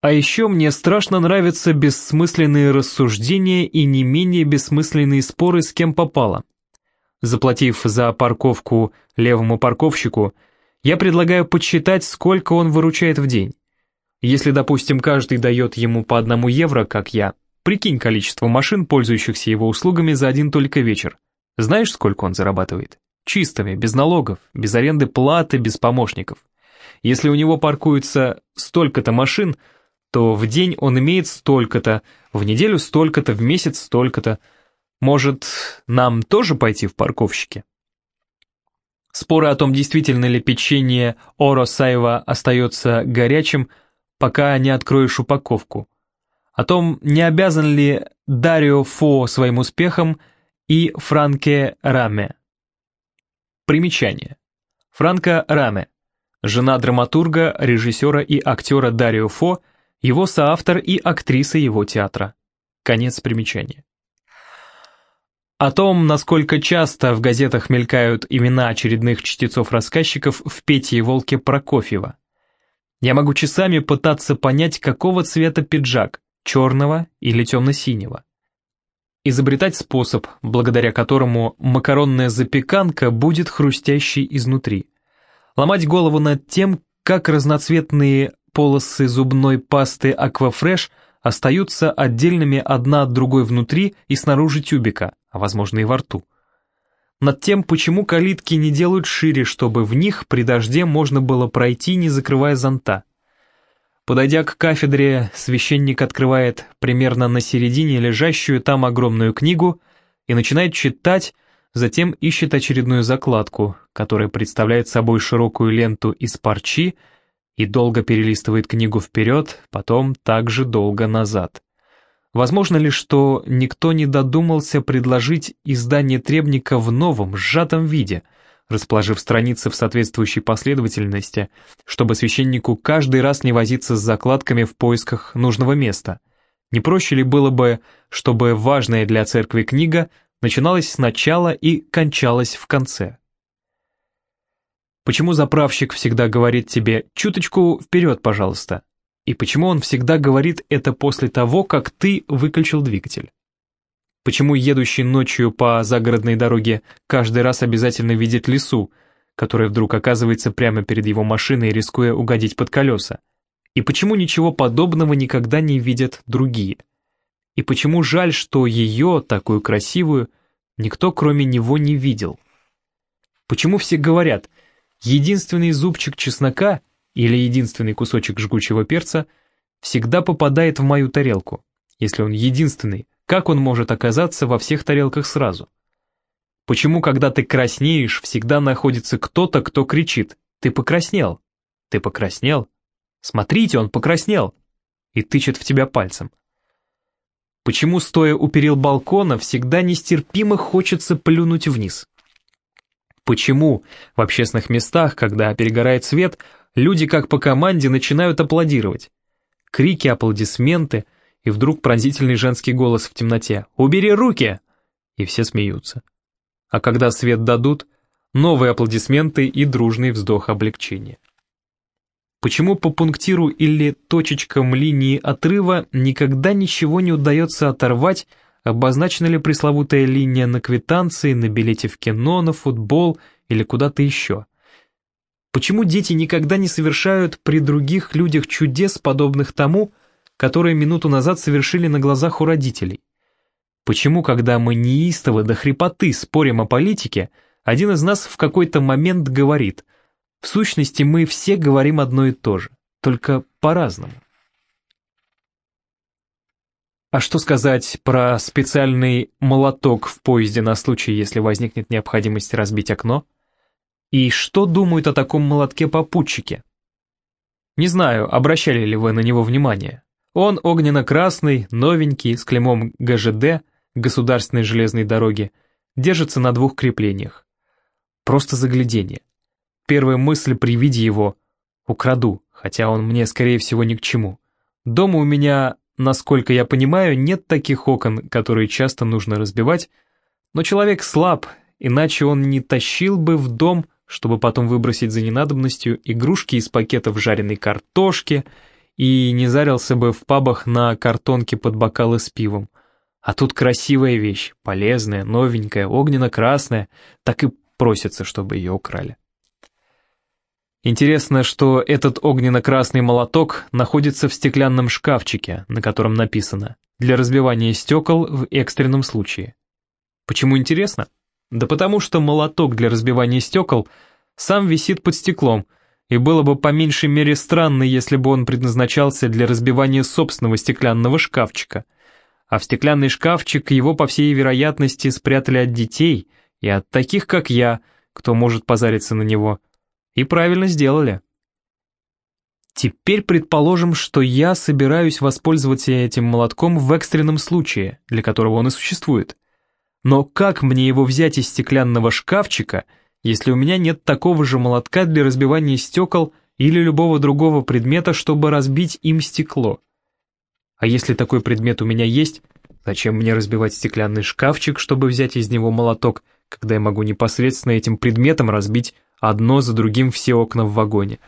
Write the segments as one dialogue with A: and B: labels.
A: А еще мне страшно нравятся бессмысленные рассуждения и не менее бессмысленные споры с кем попало. Заплатив за парковку левому парковщику, я предлагаю подсчитать, сколько он выручает в день. Если, допустим, каждый дает ему по одному евро, как я, прикинь количество машин, пользующихся его услугами за один только вечер. Знаешь, сколько он зарабатывает? Чистыми, без налогов, без аренды платы, без помощников. Если у него паркуется столько-то машин, то в день он имеет столько-то, в неделю столько-то, в месяц столько-то. Может, нам тоже пойти в парковщики? Споры о том, действительно ли печенье Оро Сайва остается горячим, пока не откроешь упаковку. О том, не обязан ли Дарио Фо своим успехом и Франке Раме. Примечание. Франко Раме. Жена драматурга, режиссера и актера Дарио Фо, его соавтор и актриса его театра. Конец примечания. О том, насколько часто в газетах мелькают имена очередных чтецов-рассказчиков в Пете и Волке Прокофьева. Я могу часами пытаться понять, какого цвета пиджак, черного или темно-синего. Изобретать способ, благодаря которому макаронная запеканка будет хрустящей изнутри. Ломать голову над тем, как разноцветные полосы зубной пасты Aquafresh остаются отдельными одна от другой внутри и снаружи тюбика, а возможно и во рту. Над тем, почему калитки не делают шире, чтобы в них при дожде можно было пройти, не закрывая зонта. Подойдя к кафедре, священник открывает примерно на середине лежащую там огромную книгу и начинает читать, затем ищет очередную закладку, которая представляет собой широкую ленту из парчи, и долго перелистывает книгу вперед, потом также долго назад. Возможно ли, что никто не додумался предложить издание требника в новом, сжатом виде, расположив страницы в соответствующей последовательности, чтобы священнику каждый раз не возиться с закладками в поисках нужного места? Не проще ли было бы, чтобы важная для церкви книга начиналась сначала и кончалась в конце? Почему заправщик всегда говорит тебе «чуточку вперед, пожалуйста»? И почему он всегда говорит это после того, как ты выключил двигатель? Почему едущий ночью по загородной дороге каждый раз обязательно видит лесу, которая вдруг оказывается прямо перед его машиной, рискуя угодить под колеса? И почему ничего подобного никогда не видят другие? И почему жаль, что ее, такую красивую, никто кроме него не видел? Почему все говорят, единственный зубчик чеснока или единственный кусочек жгучего перца всегда попадает в мою тарелку. Если он единственный, как он может оказаться во всех тарелках сразу? Почему, когда ты краснеешь, всегда находится кто-то, кто кричит «Ты покраснел! Ты покраснел! Смотрите, он покраснел!» и тычет в тебя пальцем? Почему, стоя у перил балкона, всегда нестерпимо хочется плюнуть вниз? Почему в общественных местах, когда перегорает свет, Люди как по команде начинают аплодировать. Крики, аплодисменты, и вдруг пронзительный женский голос в темноте «Убери руки!» И все смеются. А когда свет дадут, новые аплодисменты и дружный вздох облегчения. Почему по пунктиру или точечкам линии отрыва никогда ничего не удается оторвать, обозначена ли пресловутая линия на квитанции, на билете в кино, на футбол или куда-то еще? Почему дети никогда не совершают при других людях чудес, подобных тому, которые минуту назад совершили на глазах у родителей? Почему, когда мы неистово до хрипоты спорим о политике, один из нас в какой-то момент говорит, в сущности мы все говорим одно и то же, только по-разному? А что сказать про специальный молоток в поезде на случай, если возникнет необходимость разбить окно? И что думают о таком молотке попутчики? Не знаю, обращали ли вы на него внимание. Он огненно-красный, новенький, с клеймом ГЖД, Государственной железной дороги, держится на двух креплениях. Просто заглядение. Первая мысль при виде его — украду, хотя он мне, скорее всего, ни к чему. Дома у меня, насколько я понимаю, нет таких окон, которые часто нужно разбивать, но человек слаб, иначе он не тащил бы в дом чтобы потом выбросить за ненадобностью игрушки из пакетов жареной картошки и не зарился бы в пабах на картонке под бокалы с пивом. А тут красивая вещь, полезная, новенькая, огненно-красная, так и просится, чтобы ее украли. Интересно, что этот огненно-красный молоток находится в стеклянном шкафчике, на котором написано «Для разбивания стекол в экстренном случае». Почему интересно? Да потому что молоток для разбивания стекол сам висит под стеклом, и было бы по меньшей мере странно, если бы он предназначался для разбивания собственного стеклянного шкафчика. А в стеклянный шкафчик его, по всей вероятности, спрятали от детей и от таких, как я, кто может позариться на него – и правильно сделали. Теперь предположим, что я собираюсь воспользоваться этим молотком в экстренном случае, для которого он и существует. Но как мне его взять из стеклянного шкафчика, если у меня нет такого же молотка для разбивания стекол или любого другого предмета, чтобы разбить им стекло? А если такой предмет у меня есть, зачем мне разбивать стеклянный шкафчик, чтобы взять из него молоток, когда я могу непосредственно этим предметом разбить одно за другим все окна в вагоне.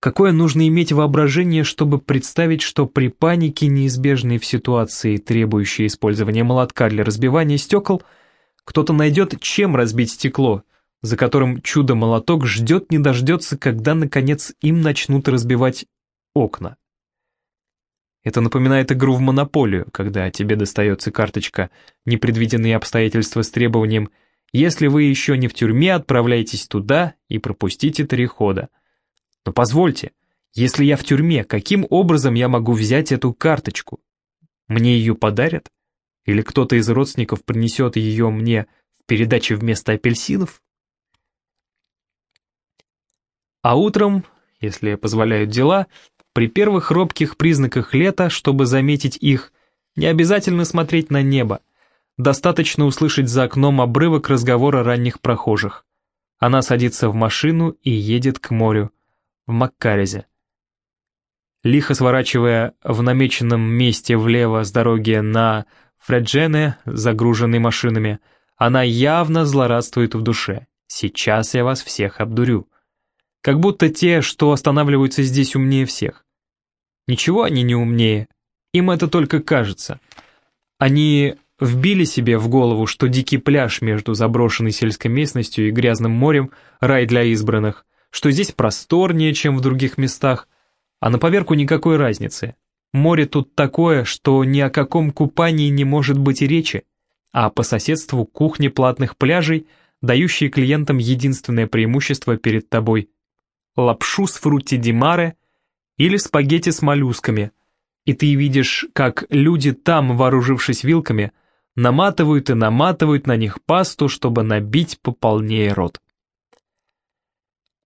A: Какое нужно иметь воображение, чтобы представить, что при панике, неизбежной в ситуации, требующей использования молотка для разбивания стекол, кто-то найдет, чем разбить стекло, за которым чудо-молоток ждет не дождется, когда, наконец, им начнут разбивать окна. Это напоминает игру в монополию, когда тебе достается карточка «Непредвиденные обстоятельства с требованием если вы еще не в тюрьме, отправляйтесь туда и пропустите три хода. Но позвольте, если я в тюрьме, каким образом я могу взять эту карточку? Мне ее подарят? Или кто-то из родственников принесет ее мне в передаче вместо апельсинов? А утром, если позволяют дела, при первых робких признаках лета, чтобы заметить их, не обязательно смотреть на небо, Достаточно услышать за окном обрывок разговора ранних прохожих. Она садится в машину и едет к морю, в Маккарезе. Лихо сворачивая в намеченном месте влево с дороги на Фреджене, загруженной машинами, она явно злорадствует в душе. «Сейчас я вас всех обдурю». Как будто те, что останавливаются здесь, умнее всех. Ничего они не умнее, им это только кажется. Они вбили себе в голову, что дикий пляж между заброшенной сельской местностью и грязным морем – рай для избранных, что здесь просторнее, чем в других местах, а на поверку никакой разницы. Море тут такое, что ни о каком купании не может быть и речи, а по соседству кухни платных пляжей, дающие клиентам единственное преимущество перед тобой – лапшу с фрутти ди маре или спагетти с моллюсками, и ты видишь, как люди там, вооружившись вилками – наматывают и наматывают на них пасту, чтобы набить пополнее рот.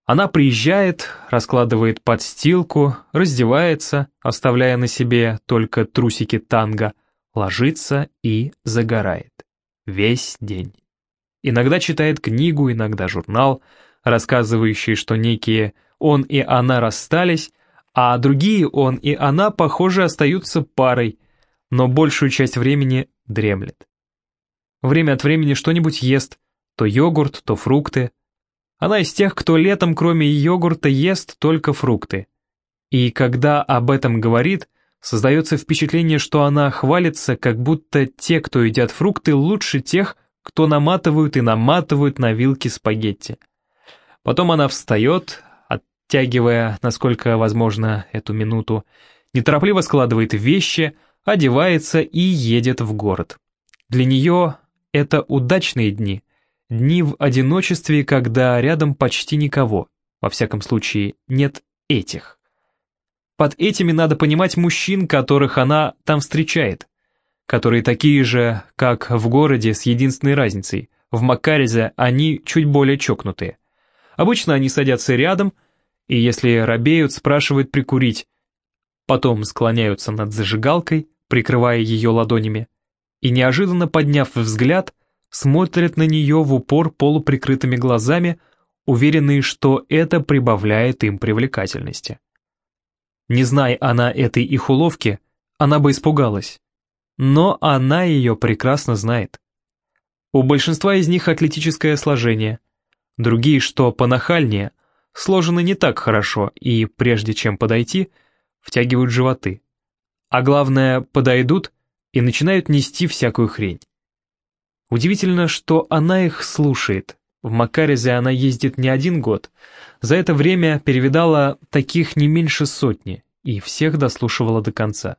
A: Она приезжает, раскладывает подстилку, раздевается, оставляя на себе только трусики танго, ложится и загорает. Весь день. Иногда читает книгу, иногда журнал, рассказывающий, что некие он и она расстались, а другие он и она, похоже, остаются парой, но большую часть времени дремлет. Время от времени что-нибудь ест, то йогурт, то фрукты. Она из тех, кто летом кроме йогурта ест только фрукты. И когда об этом говорит, создается впечатление, что она хвалится, как будто те, кто едят фрукты, лучше тех, кто наматывают и наматывают на вилки спагетти. Потом она встает, оттягивая, насколько возможно, эту минуту, неторопливо складывает вещи, одевается и едет в город. Для нее это удачные дни, дни в одиночестве, когда рядом почти никого, во всяком случае нет этих. Под этими надо понимать мужчин, которых она там встречает, которые такие же, как в городе, с единственной разницей. В Макарезе они чуть более чокнутые. Обычно они садятся рядом, и если робеют, спрашивают прикурить, потом склоняются над зажигалкой, прикрывая ее ладонями, и, неожиданно подняв взгляд, смотрят на нее в упор полуприкрытыми глазами, уверенные, что это прибавляет им привлекательности. Не зная она этой их уловки, она бы испугалась. Но она ее прекрасно знает. У большинства из них атлетическое сложение, другие, что понахальнее, сложены не так хорошо, и прежде чем подойти – втягивают животы. А главное, подойдут и начинают нести всякую хрень. Удивительно, что она их слушает. В Макарезе она ездит не один год. За это время перевидала таких не меньше сотни и всех дослушивала до конца.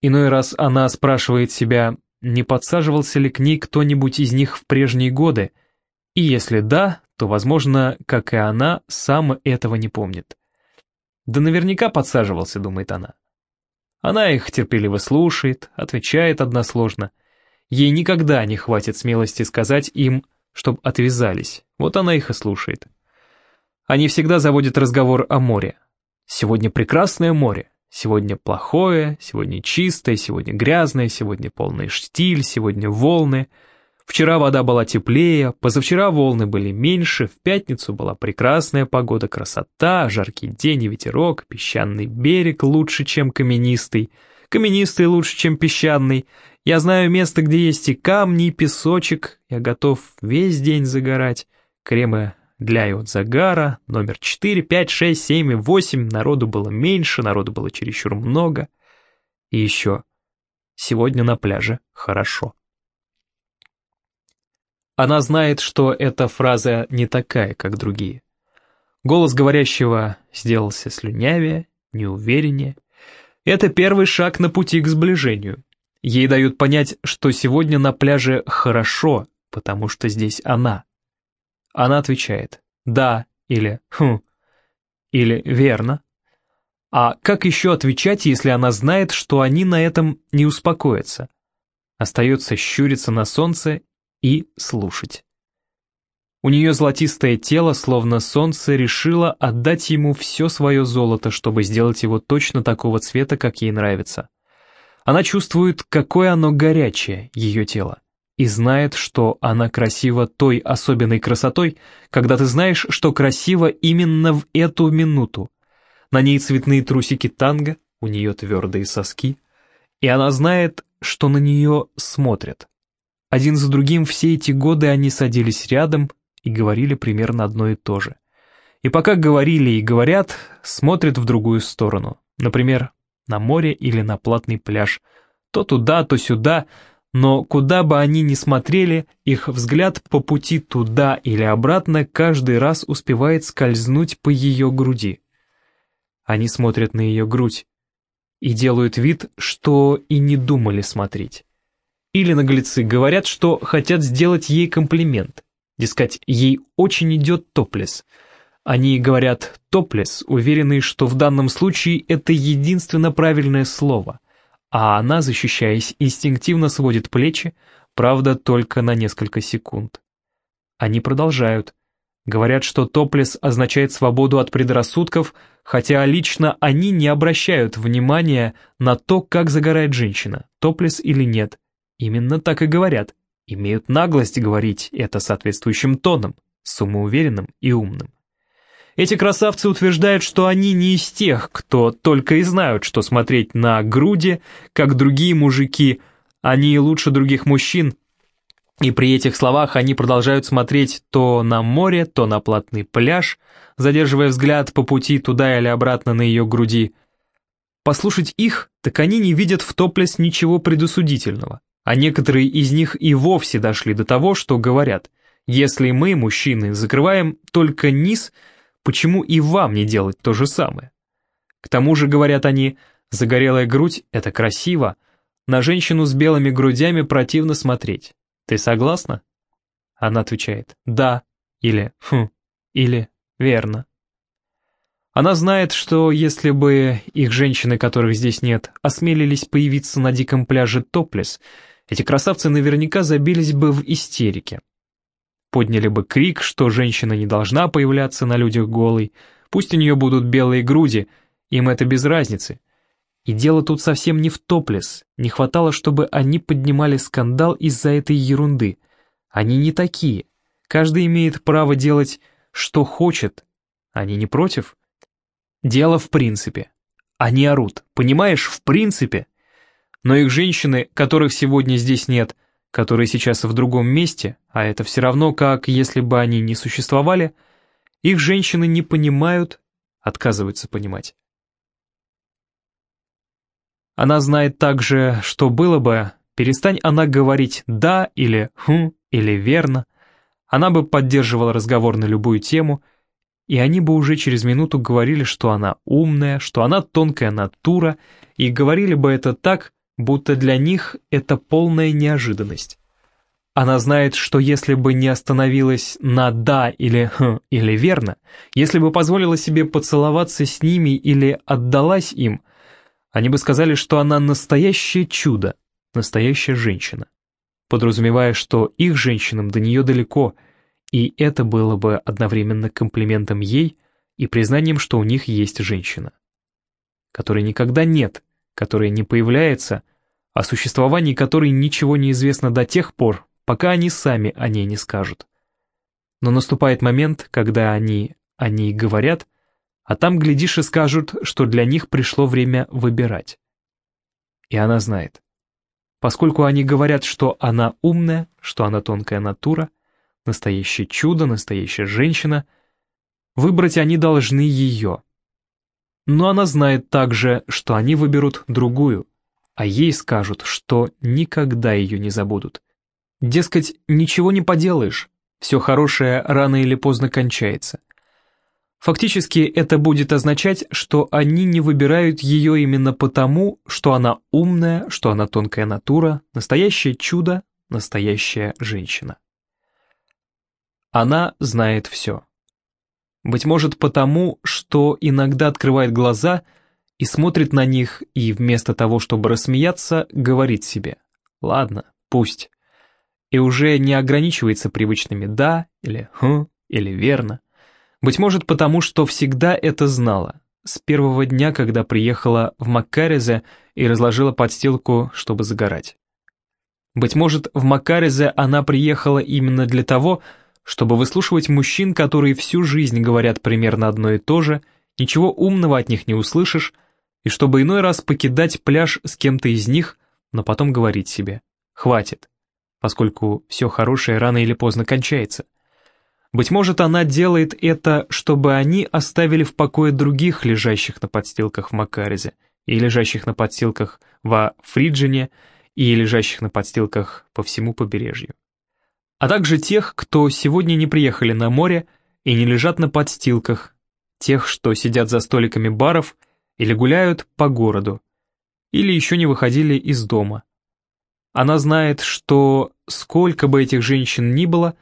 A: Иной раз она спрашивает себя, не подсаживался ли к ней кто-нибудь из них в прежние годы, и если да, то, возможно, как и она, сам этого не помнит. Да наверняка подсаживался, думает она. Она их терпеливо слушает, отвечает односложно. Ей никогда не хватит смелости сказать им, чтоб отвязались. Вот она их и слушает. Они всегда заводят разговор о море. Сегодня прекрасное море. Сегодня плохое, сегодня чистое, сегодня грязное, сегодня полный штиль, сегодня волны. Вчера вода была теплее, позавчера волны были меньше, в пятницу была прекрасная погода, красота, жаркий день и ветерок, песчаный берег лучше, чем каменистый, каменистый лучше, чем песчаный. Я знаю место, где есть и камни, и песочек, я готов весь день загорать. Кремы для иод загара, номер 4, 5, 6, 7 и 8, народу было меньше, народу было чересчур много. И еще, сегодня на пляже хорошо. Она знает, что эта фраза не такая, как другие. Голос говорящего сделался слюнявее, неувереннее. Это первый шаг на пути к сближению. Ей дают понять, что сегодня на пляже хорошо, потому что здесь она. Она отвечает «да» или «хм» или «верно». А как еще отвечать, если она знает, что они на этом не успокоятся? Остается щуриться на солнце и слушать. У нее золотистое тело, словно солнце, решило отдать ему все свое золото, чтобы сделать его точно такого цвета, как ей нравится. Она чувствует, какое оно горячее, ее тело и знает, что она красива той особенной красотой, когда ты знаешь, что красиво именно в эту минуту. На ней цветные трусики танго, у нее твердые соски, и она знает, что на нее смотрят. Один за другим все эти годы они садились рядом и говорили примерно одно и то же. И пока говорили и говорят, смотрят в другую сторону, например, на море или на платный пляж, то туда, то сюда, но куда бы они ни смотрели, их взгляд по пути туда или обратно каждый раз успевает скользнуть по ее груди. Они смотрят на ее грудь и делают вид, что и не думали смотреть. Или наглецы говорят, что хотят сделать ей комплимент. Дескать, ей очень идет топлес. Они говорят «топлес», уверенные, что в данном случае это единственно правильное слово а она, защищаясь, инстинктивно сводит плечи, правда, только на несколько секунд. Они продолжают. Говорят, что топлес означает свободу от предрассудков, хотя лично они не обращают внимания на то, как загорает женщина, топлес или нет. Именно так и говорят. Имеют наглость говорить это соответствующим тоном, самоуверенным и умным. Эти красавцы утверждают, что они не из тех, кто только и знают, что смотреть на груди, как другие мужики, они лучше других мужчин. И при этих словах они продолжают смотреть то на море, то на платный пляж, задерживая взгляд по пути туда или обратно на ее груди. Послушать их, так они не видят в топлес ничего предосудительного. А некоторые из них и вовсе дошли до того, что говорят, если мы, мужчины, закрываем только низ – Почему и вам не делать то же самое? К тому же, говорят они, загорелая грудь — это красиво, на женщину с белыми грудями противно смотреть. Ты согласна? Она отвечает «да» или «хм» или «верно». Она знает, что если бы их женщины, которых здесь нет, осмелились появиться на диком пляже Топлес, эти красавцы наверняка забились бы в истерике подняли бы крик, что женщина не должна появляться на людях голой, пусть у нее будут белые груди, им это без разницы. И дело тут совсем не в топлес, не хватало, чтобы они поднимали скандал из-за этой ерунды. Они не такие, каждый имеет право делать, что хочет, они не против. Дело в принципе. Они орут, понимаешь, в принципе. Но их женщины, которых сегодня здесь нет, которые сейчас в другом месте, а это все равно, как если бы они не существовали, их женщины не понимают, отказываются понимать. Она знает также, что было бы, перестань она говорить «да» или «хм» или «верно», она бы поддерживала разговор на любую тему, и они бы уже через минуту говорили, что она умная, что она тонкая натура, и говорили бы это так, будто для них это полная неожиданность. Она знает, что если бы не остановилась на «да» или «хм» или «верно», если бы позволила себе поцеловаться с ними или отдалась им, они бы сказали, что она настоящее чудо, настоящая женщина, подразумевая, что их женщинам до нее далеко, и это было бы одновременно комплиментом ей и признанием, что у них есть женщина, которой никогда нет, которая не появляется, о существовании которой ничего не известно до тех пор, пока они сами о ней не скажут. Но наступает момент, когда они о ней говорят, а там, глядишь, и скажут, что для них пришло время выбирать. И она знает. Поскольку они говорят, что она умная, что она тонкая натура, настоящее чудо, настоящая женщина, выбрать они должны ее. Но она знает также, что они выберут другую, а ей скажут, что никогда ее не забудут, Дескать, ничего не поделаешь, все хорошее рано или поздно кончается. Фактически это будет означать, что они не выбирают ее именно потому, что она умная, что она тонкая натура, настоящее чудо, настоящая женщина. Она знает все. Быть может потому, что иногда открывает глаза и смотрит на них, и вместо того, чтобы рассмеяться, говорит себе «Ладно, пусть» и уже не ограничивается привычными «да» или «хм» или «верно». Быть может потому, что всегда это знала, с первого дня, когда приехала в Маккарезе и разложила подстилку, чтобы загорать. Быть может, в Маккарезе она приехала именно для того, чтобы выслушивать мужчин, которые всю жизнь говорят примерно одно и то же, ничего умного от них не услышишь, и чтобы иной раз покидать пляж с кем-то из них, но потом говорить себе «хватит, поскольку все хорошее рано или поздно кончается. Быть может, она делает это, чтобы они оставили в покое других, лежащих на подстилках в Макарезе, и лежащих на подстилках во Фриджине, и лежащих на подстилках по всему побережью. А также тех, кто сегодня не приехали на море и не лежат на подстилках, тех, что сидят за столиками баров или гуляют по городу, или еще не выходили из дома, она знает, что сколько бы этих женщин ни было,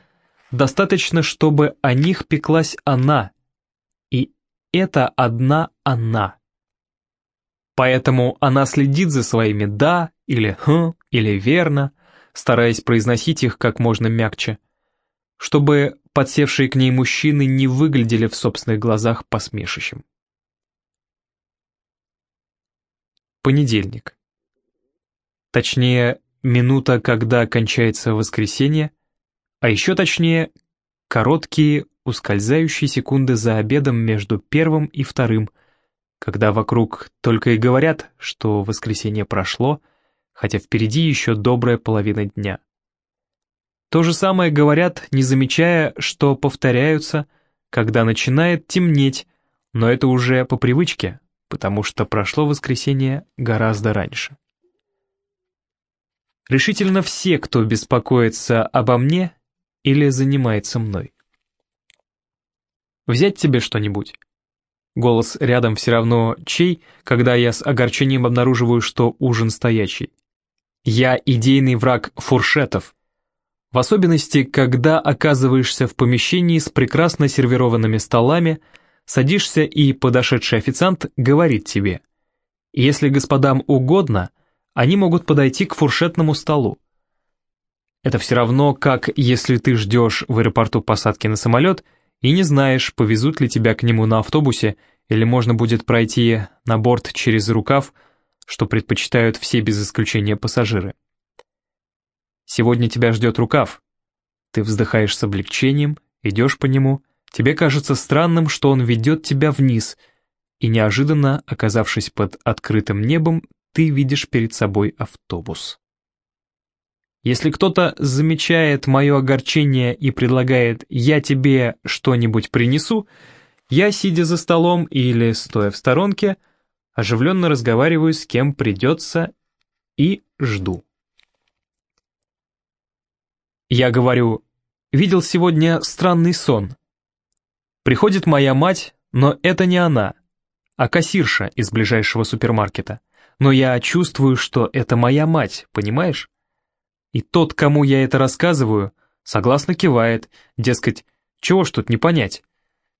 A: достаточно, чтобы о них пеклась она. И это одна она. Поэтому она следит за своими «да» или «хм» или «верно», стараясь произносить их как можно мягче, чтобы подсевшие к ней мужчины не выглядели в собственных глазах посмешищем. Понедельник. Точнее, минута, когда кончается воскресенье, а еще точнее, короткие, ускользающие секунды за обедом между первым и вторым, когда вокруг только и говорят, что воскресенье прошло, хотя впереди еще добрая половина дня. То же самое говорят, не замечая, что повторяются, когда начинает темнеть, но это уже по привычке, потому что прошло воскресенье гораздо раньше. Решительно все, кто беспокоится обо мне или занимается мной. Взять тебе что-нибудь? Голос рядом все равно чей, когда я с огорчением обнаруживаю, что ужин стоячий. Я идейный враг фуршетов. В особенности, когда оказываешься в помещении с прекрасно сервированными столами, садишься и подошедший официант говорит тебе, «Если господам угодно, — они могут подойти к фуршетному столу. Это все равно, как если ты ждешь в аэропорту посадки на самолет и не знаешь, повезут ли тебя к нему на автобусе или можно будет пройти на борт через рукав, что предпочитают все без исключения пассажиры. Сегодня тебя ждет рукав. Ты вздыхаешь с облегчением, идешь по нему, тебе кажется странным, что он ведет тебя вниз, и неожиданно, оказавшись под открытым небом, ты видишь перед собой автобус. Если кто-то замечает мое огорчение и предлагает «я тебе что-нибудь принесу», я, сидя за столом или стоя в сторонке, оживленно разговариваю с кем придется и жду. Я говорю, видел сегодня странный сон. Приходит моя мать, но это не она, а кассирша из ближайшего супермаркета. Но я чувствую, что это моя мать, понимаешь? И тот, кому я это рассказываю, согласно кивает, дескать, чего ж тут не понять.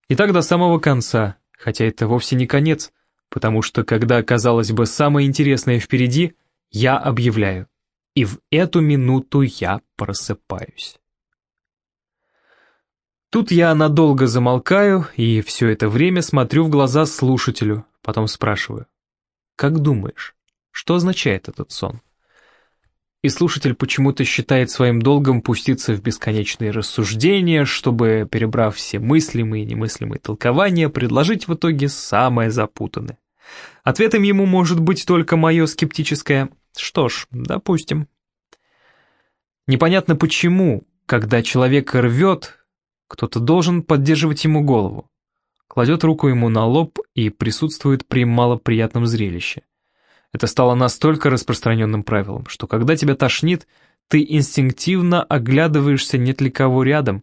A: И так до самого конца, хотя это вовсе не конец, потому что когда, казалось бы, самое интересное впереди, я объявляю. И в эту минуту я просыпаюсь. Тут я надолго замолкаю и все это время смотрю в глаза слушателю, потом спрашиваю. «Как думаешь, что означает этот сон?» И слушатель почему-то считает своим долгом пуститься в бесконечные рассуждения, чтобы, перебрав все мыслимые и немыслимые толкования, предложить в итоге самое запутанное. Ответом ему может быть только мое скептическое что ж, допустим. Непонятно почему, когда человек рвет, кто-то должен поддерживать ему голову. Кладет руку ему на лоб и присутствует при малоприятном зрелище. Это стало настолько распространенным правилом, что когда тебя тошнит, ты инстинктивно оглядываешься, нет ли кого рядом,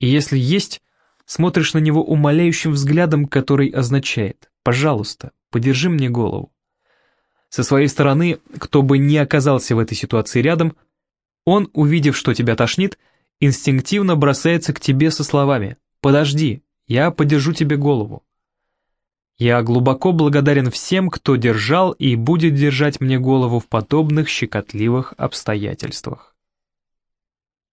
A: и если есть, смотришь на него умоляющим взглядом, который означает «пожалуйста, подержи мне голову». Со своей стороны, кто бы ни оказался в этой ситуации рядом, он, увидев, что тебя тошнит, инстинктивно бросается к тебе со словами «Подожди, я подержу тебе голову». Я глубоко благодарен всем, кто держал и будет держать мне голову в подобных щекотливых обстоятельствах.